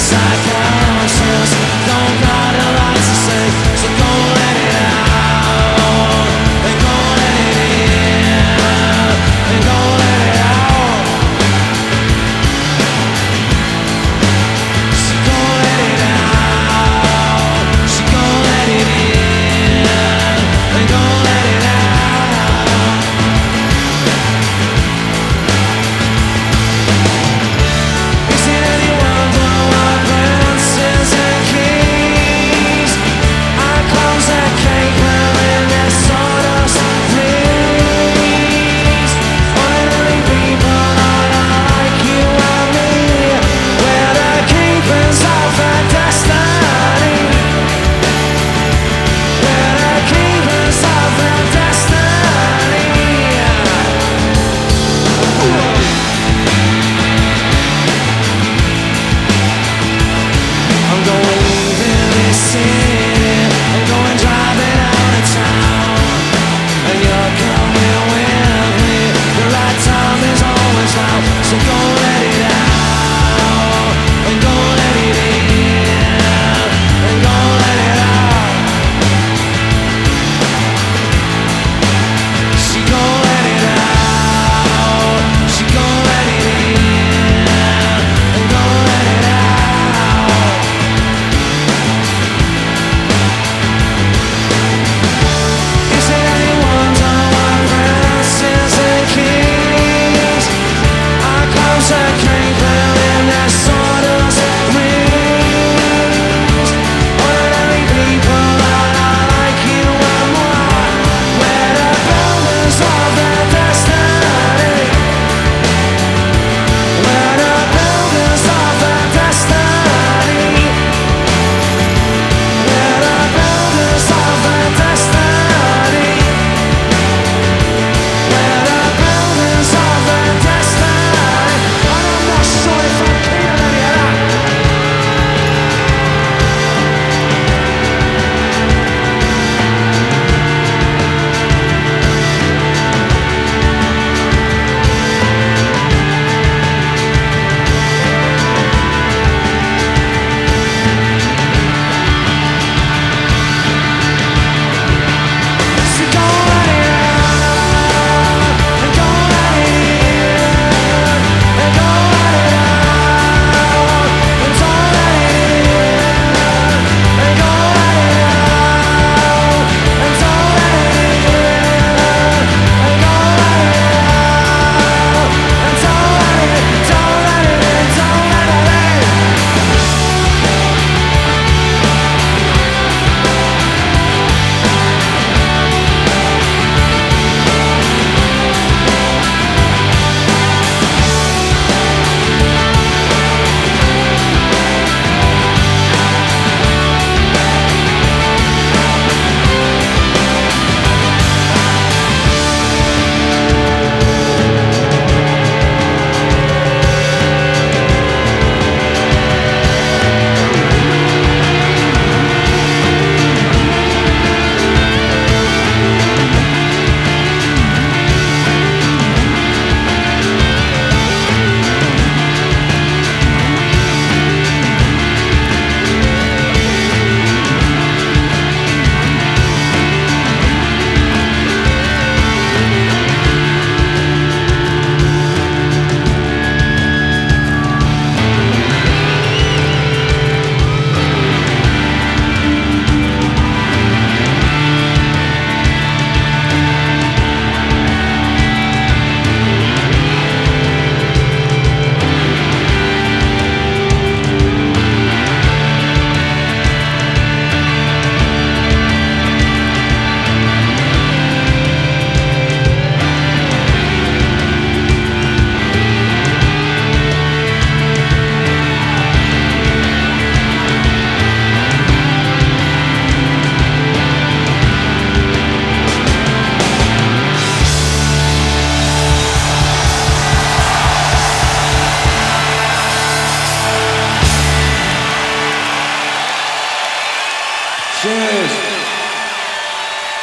as I can.